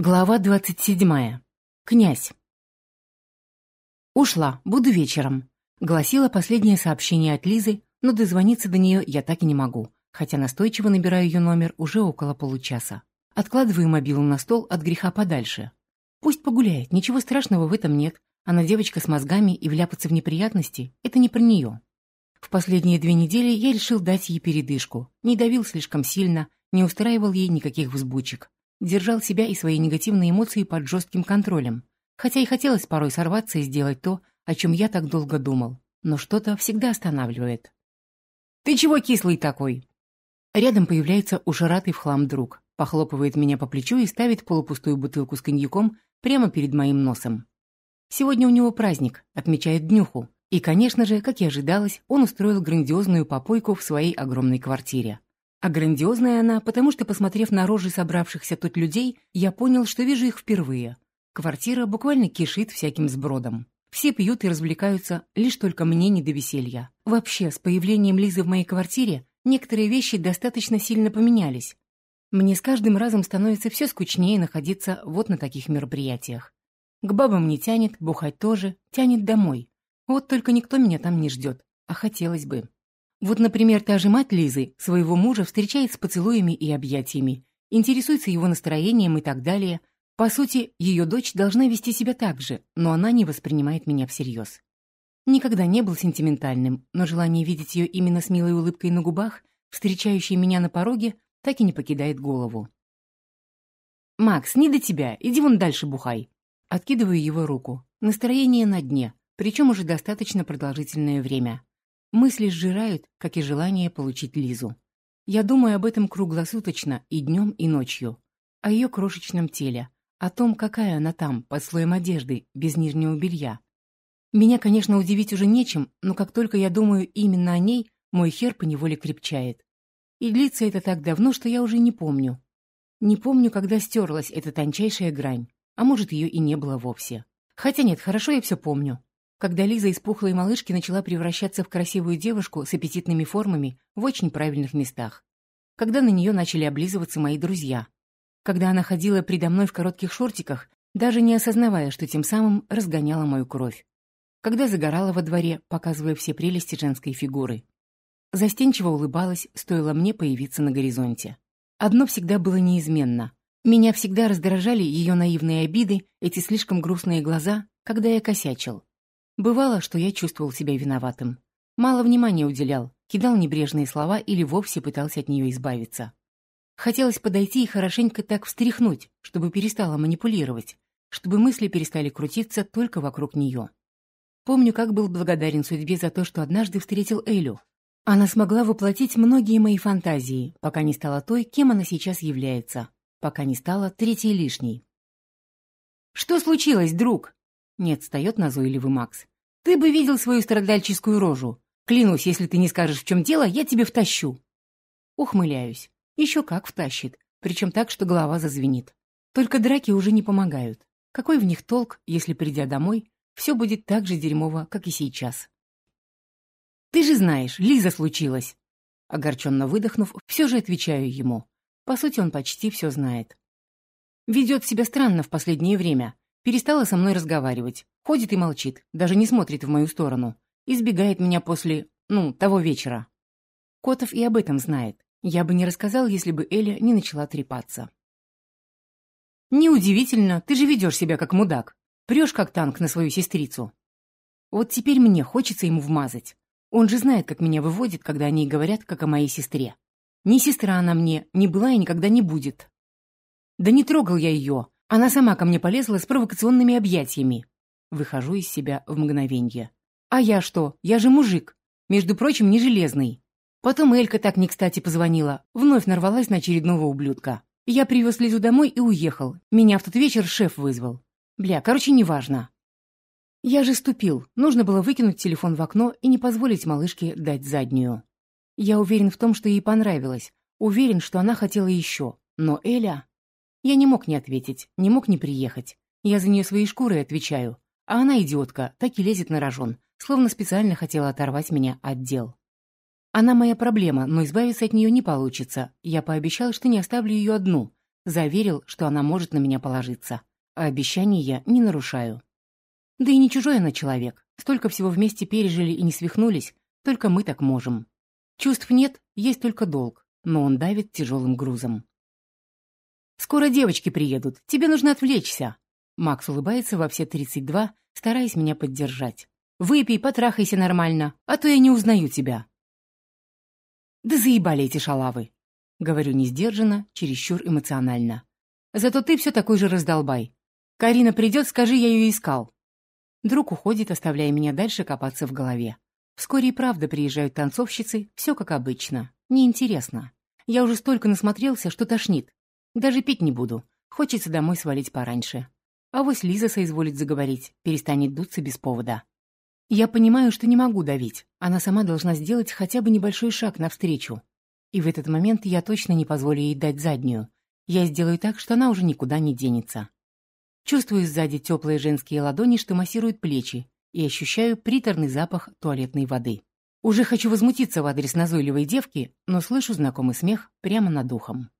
Глава двадцать седьмая. Князь. «Ушла, буду вечером», — гласило последнее сообщение от Лизы, но дозвониться до нее я так и не могу, хотя настойчиво набираю ее номер уже около получаса. Откладываю мобилу на стол от греха подальше. Пусть погуляет, ничего страшного в этом нет. Она девочка с мозгами, и вляпаться в неприятности — это не про нее. В последние две недели я решил дать ей передышку, не давил слишком сильно, не устраивал ей никаких взбучек держал себя и свои негативные эмоции под жестким контролем, хотя и хотелось порой сорваться и сделать то, о чем я так долго думал, но что-то всегда останавливает. «Ты чего кислый такой?» Рядом появляется ушаратый в хлам друг, похлопывает меня по плечу и ставит полупустую бутылку с коньяком прямо перед моим носом. Сегодня у него праздник, отмечает днюху, и, конечно же, как и ожидалось, он устроил грандиозную попойку в своей огромной квартире. А грандиозная она, потому что, посмотрев на рожи собравшихся тут людей, я понял, что вижу их впервые. Квартира буквально кишит всяким сбродом. Все пьют и развлекаются, лишь только мне не до веселья. Вообще, с появлением Лизы в моей квартире некоторые вещи достаточно сильно поменялись. Мне с каждым разом становится все скучнее находиться вот на таких мероприятиях. К бабам не тянет, бухать тоже, тянет домой. Вот только никто меня там не ждет, а хотелось бы. Вот, например, та же мать Лизы своего мужа встречает с поцелуями и объятиями, интересуется его настроением и так далее. По сути, ее дочь должна вести себя так же, но она не воспринимает меня всерьез. Никогда не был сентиментальным, но желание видеть ее именно с милой улыбкой на губах, встречающей меня на пороге, так и не покидает голову. «Макс, не до тебя, иди вон дальше бухай». Откидываю его руку. Настроение на дне, причем уже достаточно продолжительное время. Мысли сжирают, как и желание получить Лизу. Я думаю об этом круглосуточно, и днем, и ночью. О ее крошечном теле, о том, какая она там, под слоем одежды, без нижнего белья. Меня, конечно, удивить уже нечем, но как только я думаю именно о ней, мой хер поневоле крепчает. И длится это так давно, что я уже не помню. Не помню, когда стерлась эта тончайшая грань, а может, ее и не было вовсе. Хотя нет, хорошо я все помню когда Лиза из пухлой малышки начала превращаться в красивую девушку с аппетитными формами в очень правильных местах. Когда на нее начали облизываться мои друзья. Когда она ходила предо мной в коротких шортиках, даже не осознавая, что тем самым разгоняла мою кровь. Когда загорала во дворе, показывая все прелести женской фигуры. Застенчиво улыбалась, стоило мне появиться на горизонте. Одно всегда было неизменно. Меня всегда раздражали ее наивные обиды, эти слишком грустные глаза, когда я косячил. Бывало, что я чувствовал себя виноватым. Мало внимания уделял, кидал небрежные слова или вовсе пытался от нее избавиться. Хотелось подойти и хорошенько так встряхнуть, чтобы перестала манипулировать, чтобы мысли перестали крутиться только вокруг нее. Помню, как был благодарен судьбе за то, что однажды встретил Элю. Она смогла воплотить многие мои фантазии, пока не стала той, кем она сейчас является, пока не стала третьей лишней. «Что случилось, друг?» Не отстает назойливый Макс. «Ты бы видел свою страдальческую рожу. Клянусь, если ты не скажешь, в чем дело, я тебе втащу». Ухмыляюсь. Еще как втащит. Причем так, что голова зазвенит. Только драки уже не помогают. Какой в них толк, если, придя домой, все будет так же дерьмово, как и сейчас? «Ты же знаешь, Лиза случилась!» Огорченно выдохнув, все же отвечаю ему. По сути, он почти все знает. Ведет себя странно в последнее время. Перестала со мной разговаривать. Ходит и молчит, даже не смотрит в мою сторону. Избегает меня после, ну, того вечера. Котов и об этом знает. Я бы не рассказал, если бы Эля не начала трепаться. «Неудивительно, ты же ведешь себя как мудак. Прешь как танк на свою сестрицу. Вот теперь мне хочется ему вмазать. Он же знает, как меня выводит, когда они говорят, как о моей сестре. Ни сестра она мне, не была и никогда не будет. Да не трогал я ее, она сама ко мне полезла с провокационными объятиями. Выхожу из себя в мгновенье. А я что? Я же мужик. Между прочим, не железный. Потом Элька так не кстати позвонила. Вновь нарвалась на очередного ублюдка. Я привез Лизу домой и уехал. Меня в тот вечер шеф вызвал. Бля, короче, неважно. Я же ступил. Нужно было выкинуть телефон в окно и не позволить малышке дать заднюю. Я уверен в том, что ей понравилось. Уверен, что она хотела еще. Но Эля... Я не мог не ответить, не мог не приехать. Я за нее своей шкурой отвечаю. А она, идиотка, так и лезет на рожон, словно специально хотела оторвать меня от дел. Она моя проблема, но избавиться от нее не получится. Я пообещал, что не оставлю ее одну. Заверил, что она может на меня положиться. А обещаний я не нарушаю. Да и не чужой она человек. Столько всего вместе пережили и не свихнулись. Только мы так можем. Чувств нет, есть только долг. Но он давит тяжелым грузом. «Скоро девочки приедут. Тебе нужно отвлечься». Макс улыбается во все 32, стараясь меня поддержать. «Выпей, потрахайся нормально, а то я не узнаю тебя». «Да заебали эти шалавы!» Говорю несдержанно, чересчур эмоционально. «Зато ты все такой же раздолбай. Карина придет, скажи, я ее искал». Друг уходит, оставляя меня дальше копаться в голове. Вскоре и правда приезжают танцовщицы, все как обычно. Неинтересно. Я уже столько насмотрелся, что тошнит. Даже пить не буду. Хочется домой свалить пораньше. А вось Лиза соизволит заговорить, перестанет дуться без повода. Я понимаю, что не могу давить. Она сама должна сделать хотя бы небольшой шаг навстречу. И в этот момент я точно не позволю ей дать заднюю. Я сделаю так, что она уже никуда не денется. Чувствую сзади теплые женские ладони, что массируют плечи, и ощущаю приторный запах туалетной воды. Уже хочу возмутиться в адрес назойливой девки, но слышу знакомый смех прямо над ухом.